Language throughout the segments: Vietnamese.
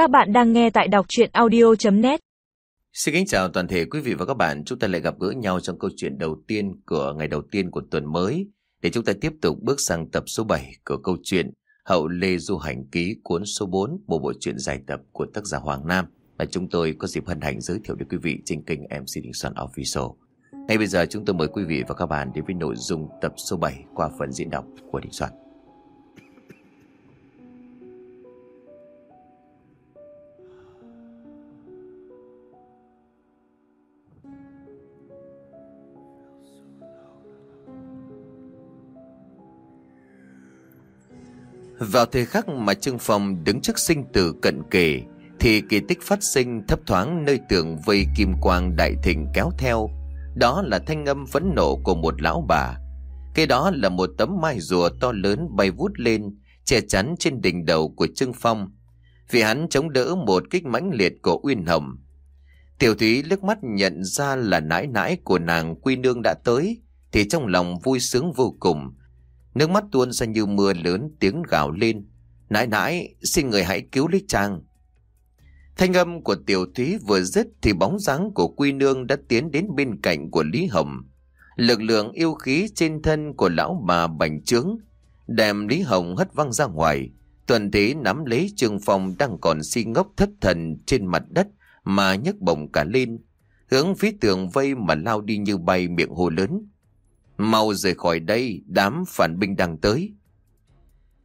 Các bạn đang nghe tại đọc chuyện audio.net Xin kính chào toàn thể quý vị và các bạn. Chúng ta lại gặp gỡ nhau trong câu chuyện đầu tiên của ngày đầu tiên của tuần mới để chúng ta tiếp tục bước sang tập số 7 của câu chuyện Hậu Lê Du Hành Ký cuốn số 4 một bộ truyện dài tập của tác giả Hoàng Nam mà chúng tôi có dịp hân hạnh giới thiệu đến quý vị trên kênh MC Đình Soạn Official. Ngay bây giờ chúng tôi mời quý vị và các bạn đến với nội dung tập số 7 qua phần diễn đọc của Đình Soạn. Vào thời khắc mà Trương Phong đứng trước sinh tử cận kề thì kỳ tích phát sinh thấp thoáng nơi tường vây kim quang đại thịnh kéo theo. Đó là thanh âm phẫn nộ của một lão bà. Cái đó là một tấm mai rùa to lớn bay vút lên, che chắn trên đỉnh đầu của Trương Phong. Vì hắn chống đỡ một kích mãnh liệt của Uyên Hồng. Tiểu Thúy liếc mắt nhận ra là nãi nãi của nàng Quy Nương đã tới, thì trong lòng vui sướng vô cùng Nước mắt tuôn ra như mưa lớn tiếng gào lên. Nãi nãi, xin người hãy cứu lấy chàng. Thanh âm của tiểu thúy vừa dứt thì bóng dáng của quy nương đã tiến đến bên cạnh của Lý Hồng. Lực lượng yêu khí trên thân của lão bà bành trướng, đem Lý Hồng hất văng ra ngoài. Tuần thế nắm lấy Trương phòng đang còn si ngốc thất thần trên mặt đất mà nhấc bổng cả lên, hướng phía tường vây mà lao đi như bay miệng hồ lớn. Mau rời khỏi đây, đám phản binh đang tới.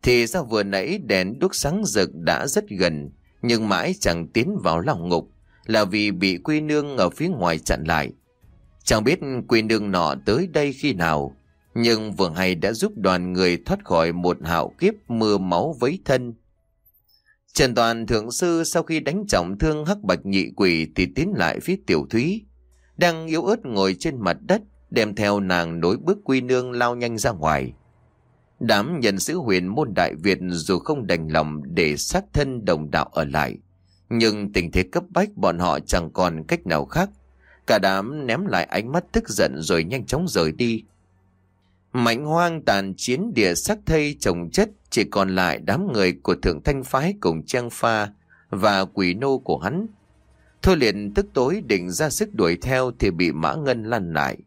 Thì ra vừa nãy đèn đuốc sáng rực đã rất gần, nhưng mãi chẳng tiến vào lòng ngục, là vì bị quy nương ở phía ngoài chặn lại. Chẳng biết quy nương nọ tới đây khi nào, nhưng vừa hay đã giúp đoàn người thoát khỏi một hạo kiếp mưa máu vấy thân. Trần Toàn Thượng Sư sau khi đánh trọng thương hắc bạch nhị quỷ thì tiến lại phía tiểu thúy. Đang yếu ớt ngồi trên mặt đất, đem theo nàng nối bước quy nương lao nhanh ra ngoài. Đám nhân sĩ huyền môn Đại Việt dù không đành lòng để sát thân đồng đạo ở lại, nhưng tình thế cấp bách bọn họ chẳng còn cách nào khác. Cả đám ném lại ánh mắt tức giận rồi nhanh chóng rời đi. Mảnh hoang tàn chiến địa sắc thây trồng chất chỉ còn lại đám người của thượng thanh phái cùng trang pha và quỷ nô của hắn. Thôi liền tức tối định ra sức đuổi theo thì bị mã ngân lăn lại.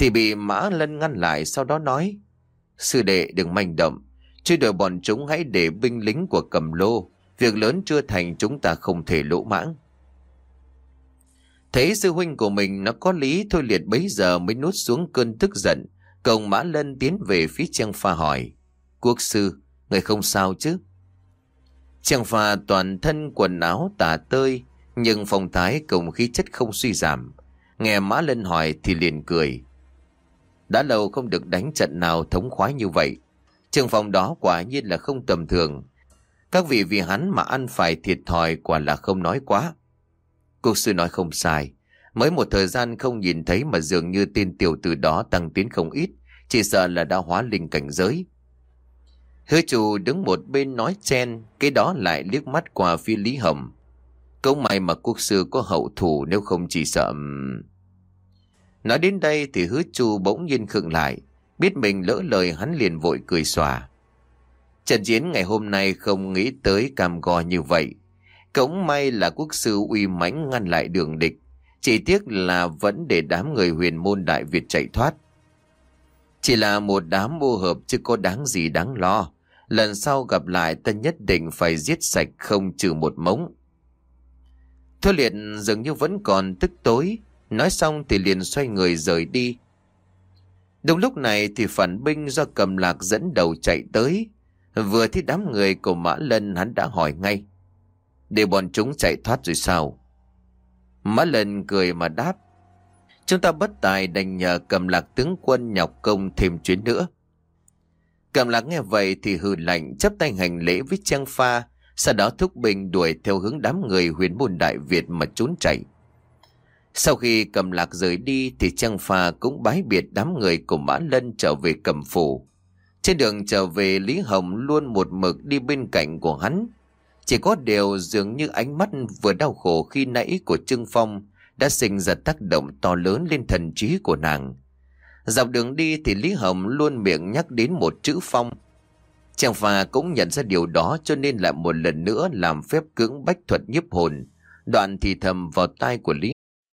Thì bị Mã Lân ngăn lại sau đó nói Sư đệ đừng manh động. Chứ đợi bọn chúng hãy để binh lính của cầm lô. Việc lớn chưa thành chúng ta không thể lỗ mãng. Thấy sư huynh của mình nó có lý Thôi liệt bấy giờ mới nuốt xuống cơn tức giận. Cầu Mã Lân tiến về phía Trang Pha hỏi Quốc sư, người không sao chứ? Trang Pha toàn thân quần áo tả tơi Nhưng phong thái cùng khí chất không suy giảm. Nghe Mã Lân hỏi thì liền cười đã lâu không được đánh trận nào thống khoái như vậy. Trường phòng đó quả nhiên là không tầm thường. Các vị vì hắn mà ăn phải thiệt thòi quả là không nói quá. Cô sư nói không sai. Mới một thời gian không nhìn thấy mà dường như tên tiểu tử đó tăng tiến không ít. Chỉ sợ là đã hóa linh cảnh giới. Hứa chủ đứng một bên nói chen, cái đó lại liếc mắt qua phía Lý Hồng. Câu may mà quốc sư có hậu thủ nếu không chỉ sợ... Nói đến đây thì hứa chu bỗng nhiên khựng lại. Biết mình lỡ lời hắn liền vội cười xòa. Trận chiến ngày hôm nay không nghĩ tới cam go như vậy. cống may là quốc sư uy mãnh ngăn lại đường địch. Chỉ tiếc là vẫn để đám người huyền môn Đại Việt chạy thoát. Chỉ là một đám mô hợp chứ có đáng gì đáng lo. Lần sau gặp lại ta nhất định phải giết sạch không trừ một mống. Thôi liệt, dường như vẫn còn tức tối. Nói xong thì liền xoay người rời đi. Đúng lúc này thì phản binh do cầm lạc dẫn đầu chạy tới. Vừa thấy đám người của Mã Lân hắn đã hỏi ngay. Để bọn chúng chạy thoát rồi sao? Mã Lân cười mà đáp. Chúng ta bất tài đành nhờ cầm lạc tướng quân nhọc công thêm chuyến nữa. Cầm lạc nghe vậy thì hừ lạnh chấp tay hành lễ với trang pha, sau đó thúc binh đuổi theo hướng đám người huyền môn đại Việt mà trốn chạy. Sau khi cầm lạc rời đi thì Trang Pha cũng bái biệt đám người của Mã Lân trở về cầm phủ. Trên đường trở về, Lý Hồng luôn một mực đi bên cạnh của hắn. Chỉ có điều dường như ánh mắt vừa đau khổ khi nãy của Trương Phong đã sinh ra tác động to lớn lên thần trí của nàng. Dọc đường đi thì Lý Hồng luôn miệng nhắc đến một chữ Phong. trang phà cũng nhận ra điều đó cho nên lại một lần nữa làm phép cưỡng bách thuật nhiếp hồn. Đoạn thì thầm vào tai của Lý.